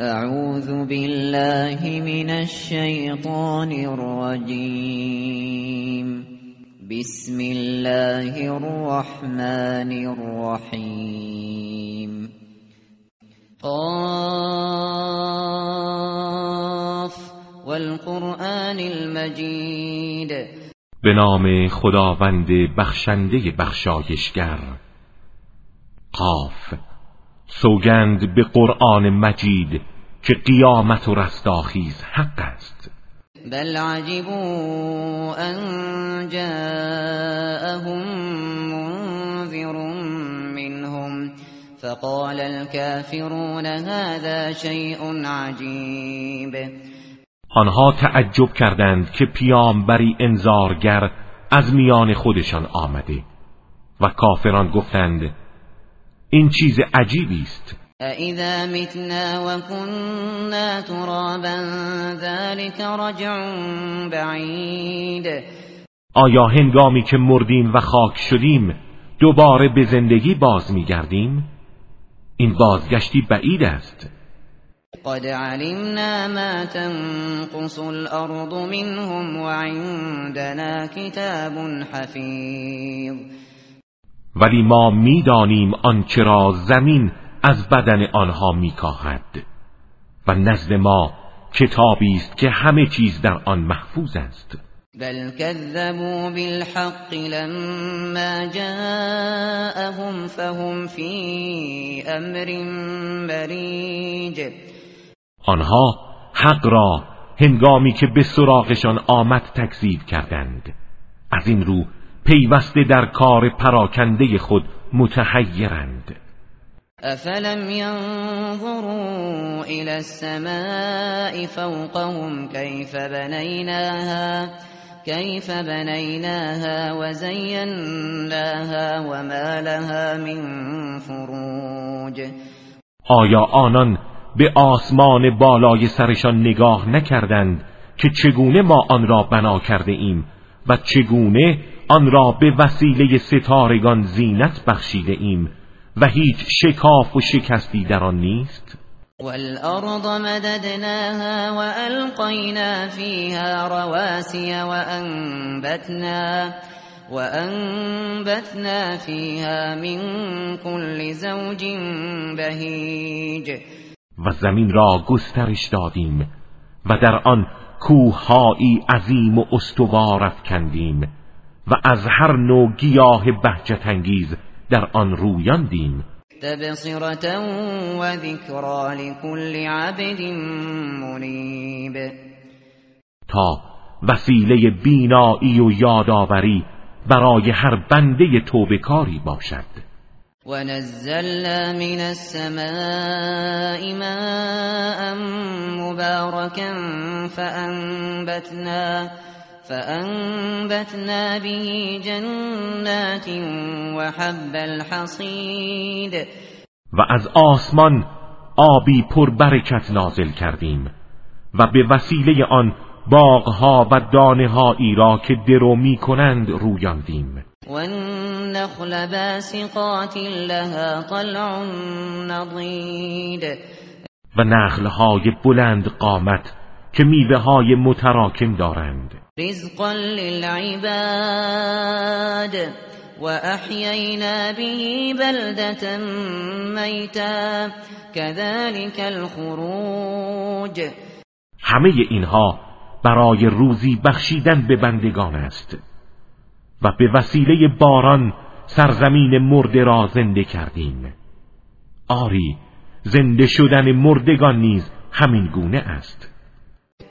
اعوذ بالله من الشیطان الرجیم بسم الله الرحمن الرحیم قاف والقرآن المجید به نام خداوند بخشنده بخشایشگر. قاف سوگند به قرآن مجید که قیامت و رستاخیز حق است. بل عجبوا ان جاءهم منذر منهم فقال الكافرون هذا شيء عجیب آنها تعجب کردند که پیامبری انذارگر از میان خودشان آمده و کافران گفتند این چیز عجیبی است. اذا متنا وكنا ترابا ذلك رجع بعید آیا هنگامی که مردیم و خاک شدیم دوباره به زندگی باز میگردیم؟ این بازگشتی بعید است. قد علمنا ما تنقص الارض منهم وعندنا کتاب حفیظ ولی ما می‌دانیم آنچه را زمین از بدن آنها میکاهد. و نزد ما کتابی است که همه چیز در آن محفوظ است. بل كذبوا بالحق لما جاءهم فهم في امر مریج آنها حق را هنگامی که به سراغشان آمد تکذیب کردند. از این رو پیوسته در کار پراکنده خود متحیرند. افلم ينظروا الى السماء فوقهم كيف بنيناها كيف بنيناها وزيناها وما لها من فروج. آیا آنان به آسمان بالای سرشان نگاه نکردند که چگونه ما آن را بنا کرده ایم و چگونه آن را به وسیله ستارگان زینت بخشیده ایم و هیچ شکاف و شکستی در آن نیست؟ والارض مددناها والقینا فیها رواسي وانبتنا وانبتنا فیها من كل زوج بهیج و زمین را گسترش دادیم و در آن کوههایی عظیم و استوار افکندیم. و از هر نوع گیاه بهجت انگیز در آن رویاندیم تبصرة و ذکرا لكل عبد منیب. تا وسیله بینایی و یادآوری برای هر بنده توبکاری باشد. ونزلنا من السماء ماء مباركا فأنبتنا فأنبتنا به جنات وحب الحصید و از آسمان آبی پر برکت نازل کردیم و به وسیله آن باغها و دانههایی را که درو می کنند رویاندیم. و النخل باسقات لها طلع نضید و نخلهای بلند قامت که میوه های متراکم دارند. رزقا للعباد. و احیینا به بلدة میتا كذلك الخروج. همه اینها برای روزی بخشیدن به بندگان است و به وسیله باران سرزمین مرده را زنده کردیم. آری زنده شدن مردگان نیز همین گونه است.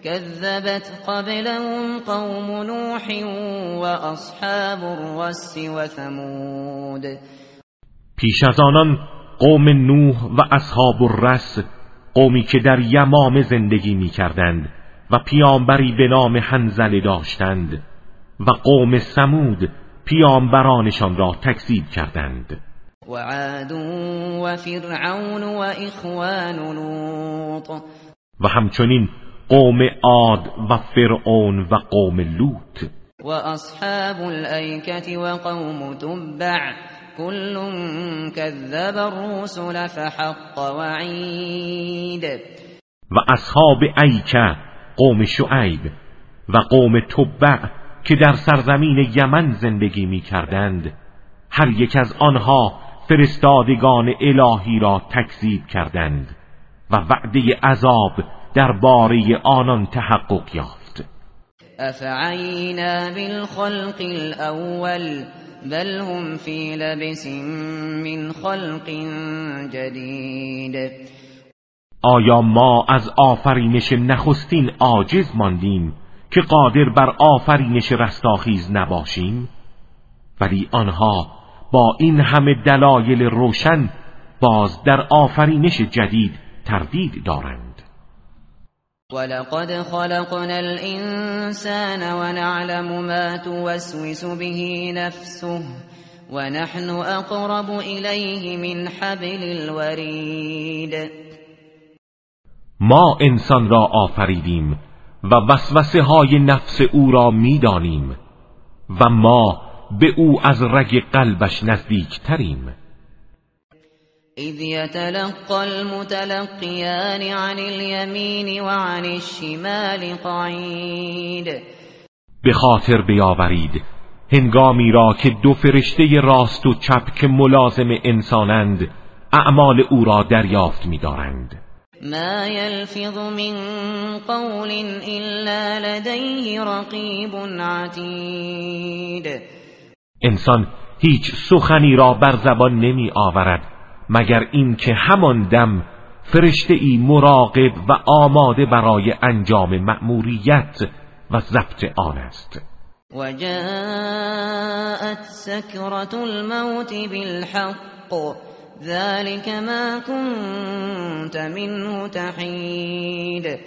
كذبت قبلهم قوم نوح واصحاب الرس وثمود. پیش از آنان قوم نوح و اصحاب الرس قومی که در یمام زندگی می کردند و پیامبری به نام حنزله داشتند و قوم سمود پیامبرانشان را تکذیب کردند. و عاد و فرعون و اخوان لوط. و همچنین قوم عاد و فرعون و قوم لوط. و اصحاب الایکه و قوم تبع. كل كذب الرسل فحق وعید و اصحاب ایکه قوم شعیب و قوم تبع که در سرزمین یمن زندگی می کردند هر یک از آنها فرستادگان الهی را تکذیب کردند و وعده عذاب در باره آنان تحقق یافت. افعینا بالخلق الاول بل هم فی لبس من خلق جدید. آیا ما از آفرینش نخستین عاجز ماندیم که قادر بر آفرینش رستاخیز نباشیم؟ ولی آنها با این همه دلایل روشن باز در آفرینش جدید تردید دارند. ولقد خلقنا الانسان ونعلم ما توسوس به نفسه ونحن اقرب الیه من حبل الورید ما انسان را آفریدیم و وسوسه های نفس او را می‌دانیم و ما به او از رگ قلبش نزدیک تریم اذ يتلقى المتلقيان عن اليمين وعن الشمال قعید به خاطر بیاورید هنگامی را که دو فرشته راست و چپ که ملازم انسانند اعمال او را دریافت می‌دارند. ما يلفظ من قول الا لديه رقیب عتید انسان هیچ سخنی را بر زبان نمی آورد مگر اینکه همان دم فرشته ای مراقب و آماده برای انجام مأموریت و ضبط آن است. و جاءت سکرت الموت بالحق ذلك ما كنت منه تحید.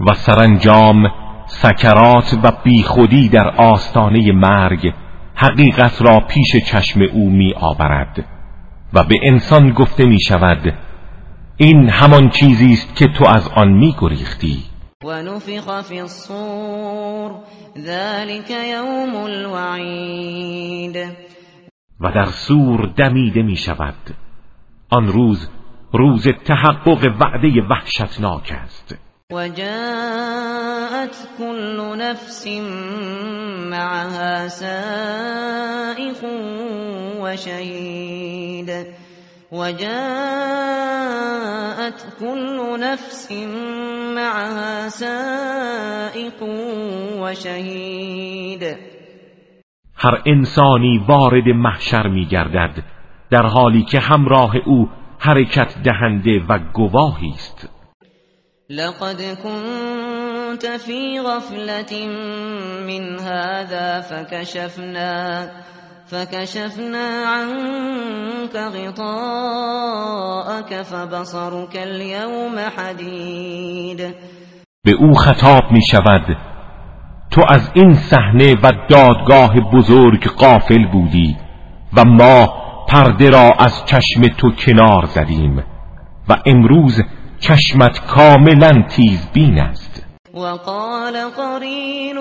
و سرانجام سکرات و بیخودی در آستانه مرگ حقیقت را پیش چشم او می آورد و به انسان گفته می شود این همان چیزی است که تو از آن می گریختی و نفخ فی الصور ذلك یوم الوعید. و در سور دمیده می شود آن روز روز تحقق وعده وحشتناک است. وجاءت كل نفس معها سائق وشهيد. وجاءت كل نفس معها سائق وشهيد. هر انسانی وارد محشر می گردد در حالی که همراه او حرکت دهنده و گواهی است. لقد كنت في غفلة من هذا فكشفنا فكشفنا عنك غطاءك فبصرك اليوم حديد. به او خطاب می شود تو از این صحنه و دادگاه بزرگ قافل بودی و ما پرده را از چشم تو کنار زدیم و امروز چشمت کاملا تیز بین است. وقال قرینه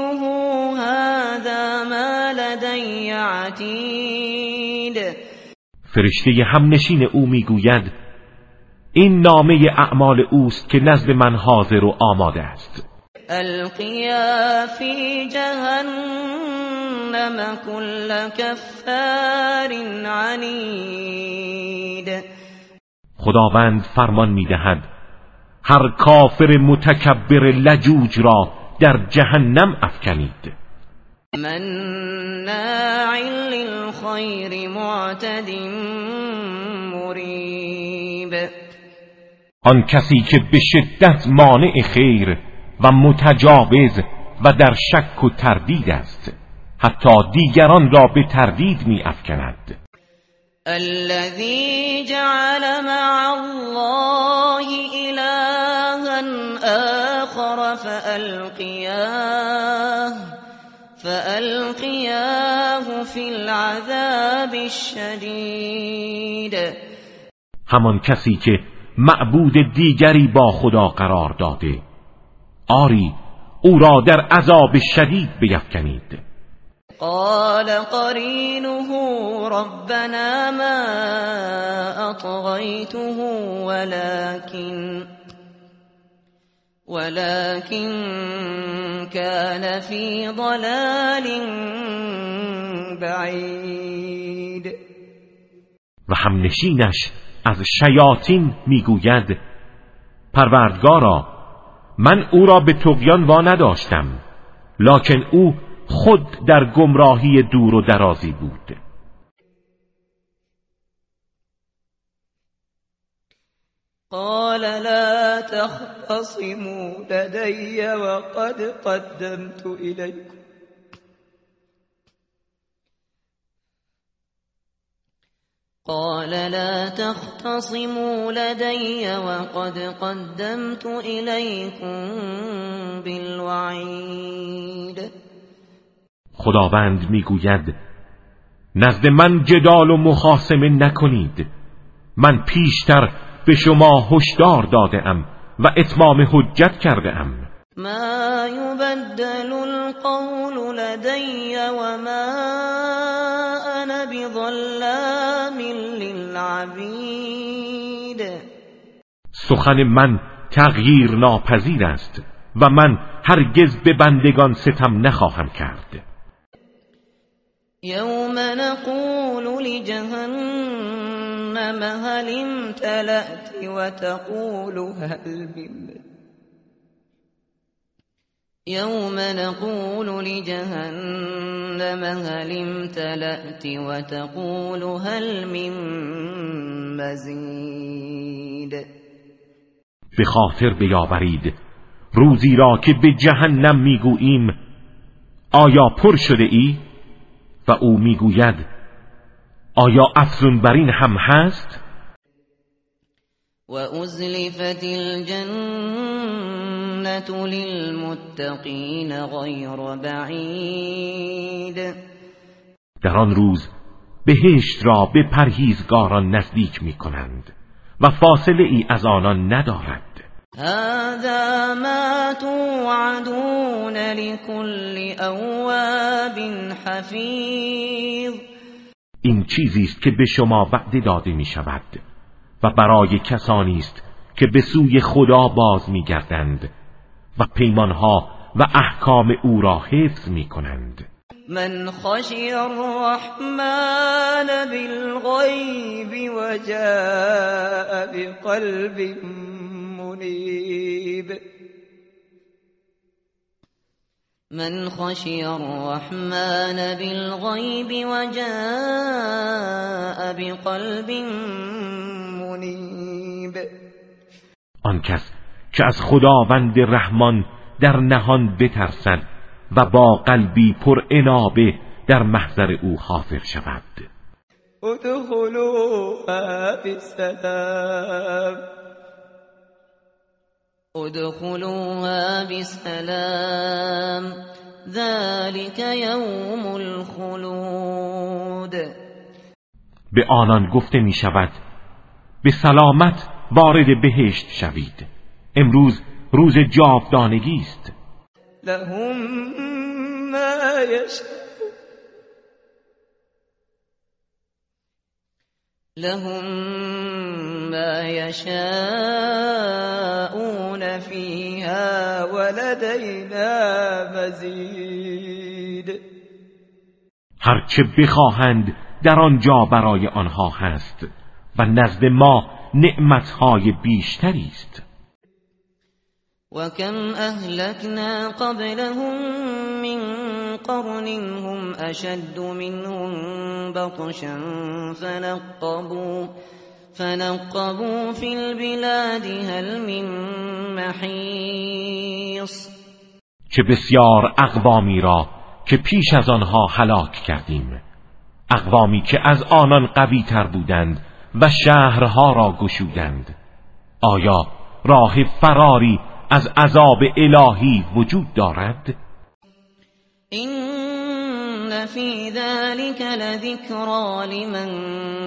هذا ما لدی عتید فرشته همنشین او می‌گوید این نامه اعمال اوست که نزد من حاضر و آماده است. القیا فی جهنم كل کفار عنید خداوند فرمان می‌دهد هر کافر متکبر لجوج را در جهنم افکنید. من للخیر معتد مریب آن کسی که به شدت مانع خیر و متجاوز و در شک و تردید است حتی دیگران را به تردید می افکند. الذي جعل مع الله إلها آخر فألقياه فألقياه في العذاب الشدید همان کسی که معبود دیگری با خدا قرار داده. آری او را در عذاب شدید بیفکنید. قال قرينه ربنا ما أطغيته ولكن ولكن كان في ضلال بعید و همنشینش از شیاطین می‌گوید پروردگارا من او را به تقیان وا نداشتم لکن او خود در گمراهی دور و درازی بود. قال لا تختصموا لدي وقد قدمت إليكم. قال لا تختصموا لدي وقد قدمت إليكم بالوعید خداوند می‌گوید نزد من جدال و مخاسمه نکنید. من پیشتر به شما هشدار داده ام و اتمام حجت کرده ام ما یبدل القول لدی و ما انا بظلام للعبید. سخن من تغییر ناپذیر است و من هرگز به بندگان ستم نخواهم کرد. یوم نقول لجهنم هل امتلأت وتقول هل من يوم نقول لجهنم هل امتلأت وتقول هل من مزید به خاطر بیاورید روزی را که به جهنم می‌گوییم آیا پر شده ای؟ و او می‌گوید آیا افزون بر این هم هست؟ و ازلفت الجنت للمتقین غیر بعید در آن روز بهشت را به پرهیزگاران نزدیک می کنند و فاصله ای از آنان ندارد. هذا ما توعدون لكل اواب حفیظ این چیزی است که به شما وعده داده می شود و برای کسانی است که به سوی خدا باز می گردند و پیمانها و احکام او را حفظ می کنند من خشی الرحمن بالغیب و جاء بقلب منيب من خشي الرحمن بالغيب وجاء بقلب منيب. آن کس که از خداوند رحمان در نهان بترسد و با قلبی پر انابه در محضر او حاضر شود. ادخلوها بسلام ادخلوها بسلام. ذلك یوم الخلود. به آنان گفته می شود به سلامت وارد بهشت شوید. امروز روز جاودانگی است. لهم ما لهم ما ولدينا مزید هرچه بخواهند در آنجا برای آنها هست و نزد ما نعمتهای بیشتری است. وكم أهلكنا قبلهم من قرن هم أشد منهم بطشا فنقبوا فنقبوا في البلاد هل من محیص چه بسیار اقوامی را که پیش از آنها هلاک کردیم. اقوامی که از آنان قوی تر بودند و شهرها را گشودند. آیا راه فراری از عذاب الهی وجود دارد؟ این فی ذلك لذکرا لمن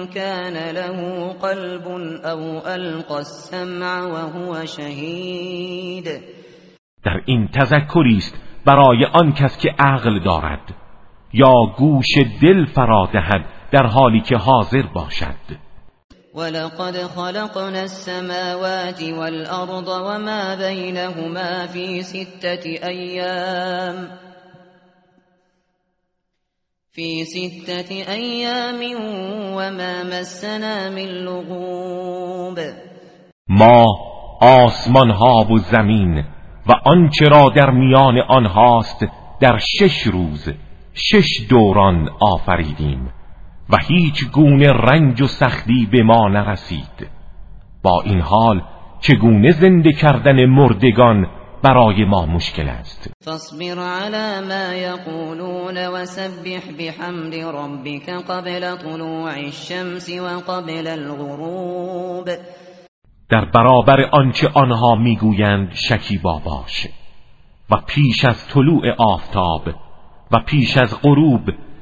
كان له قلب او القى السمع وهو شهید در این تذکری است برای آن کس که عقل دارد یا گوش دل فرا دهد در حالی که حاضر باشد. ولقد خلقنا السماوات والأرض وما بينهما في ستة أيام. في ستة أيام وما مسنا من لغوب. ما آسمان ها و زمین و آنچه را در میان آنهاست در شش روز شش دوران آفریدیم و هیچ گونه رنج و سختی به ما نرسید. با این حال چگونه زنده کردن مردگان برای ما مشکل است. فاصبر على ما یقولون وسبح بحمد ربك قبل طلوع الشمس وقبل الغروب. در برابر آنچه آنها می‌گویند شکیبا باش. و پیش از طلوع آفتاب و پیش از غروب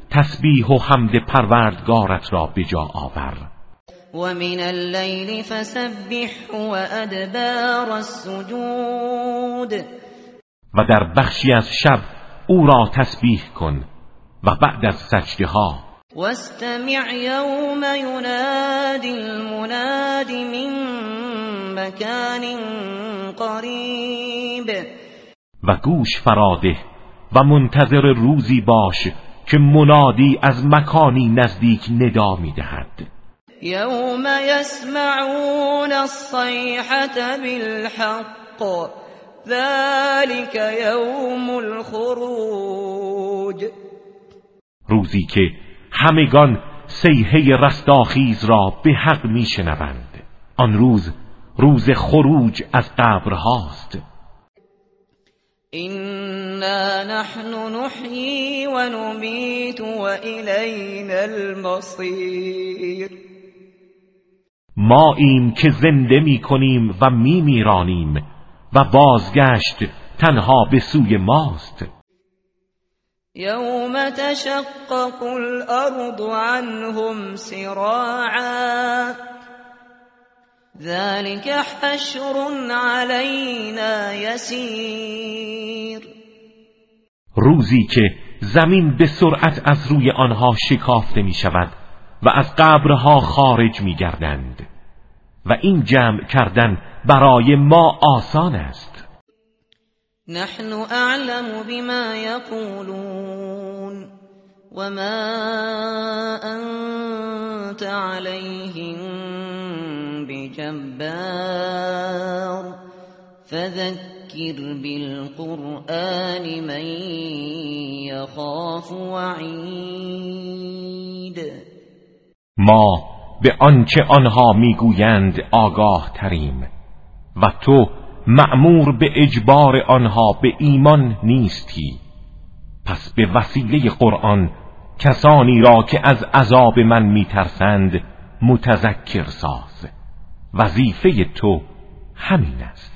تسبیح و حمد پروردگارت را به جا آور. و من اللیل فسبح و ادبار السجود. و در بخشی از شب او را تسبیح کن و بعد از سجده ها واستمع یوم ینادی المناد من مکان قریب و گوش فراده و منتظر روزی باش که منادی از مکانی نزدیک ندا می‌دهد. یوم یسمعون الصیحة بالحق. ذلك یوم الخروج. روزی که همگان سیحه رستاخیز را به حق میشنوند. آن روز روز خروج از قبرهاست إنا نحن نحيي ونميت وإلينا المصير. ما ایم که زنده می کنیم و می میرانیم و بازگشت تنها به سوی ماست. یوم تشقق الارض عنهم سراعا ذلك حشر علينا يسير روزی که زمین به سرعت از روی آنها شکافته می شود و از قبرها خارج می گردند و این جمع کردن برای ما آسان است. نحن اعلم بما يقولون وما انت عليهم جبار فذكر بالقرآن من يخاف وعید. ما به آنچه آنها می‌گویند آگاه تریم و تو مأمور به اجبار آنها به ایمان نیستی. پس به وسیله قرآن کسانی را که از عذاب من میترسند متذکر ساز. وظیفه تو همین است.